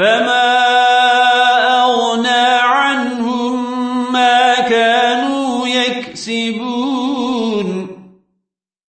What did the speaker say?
فما أغنى عنهم ما كانوا يكسبون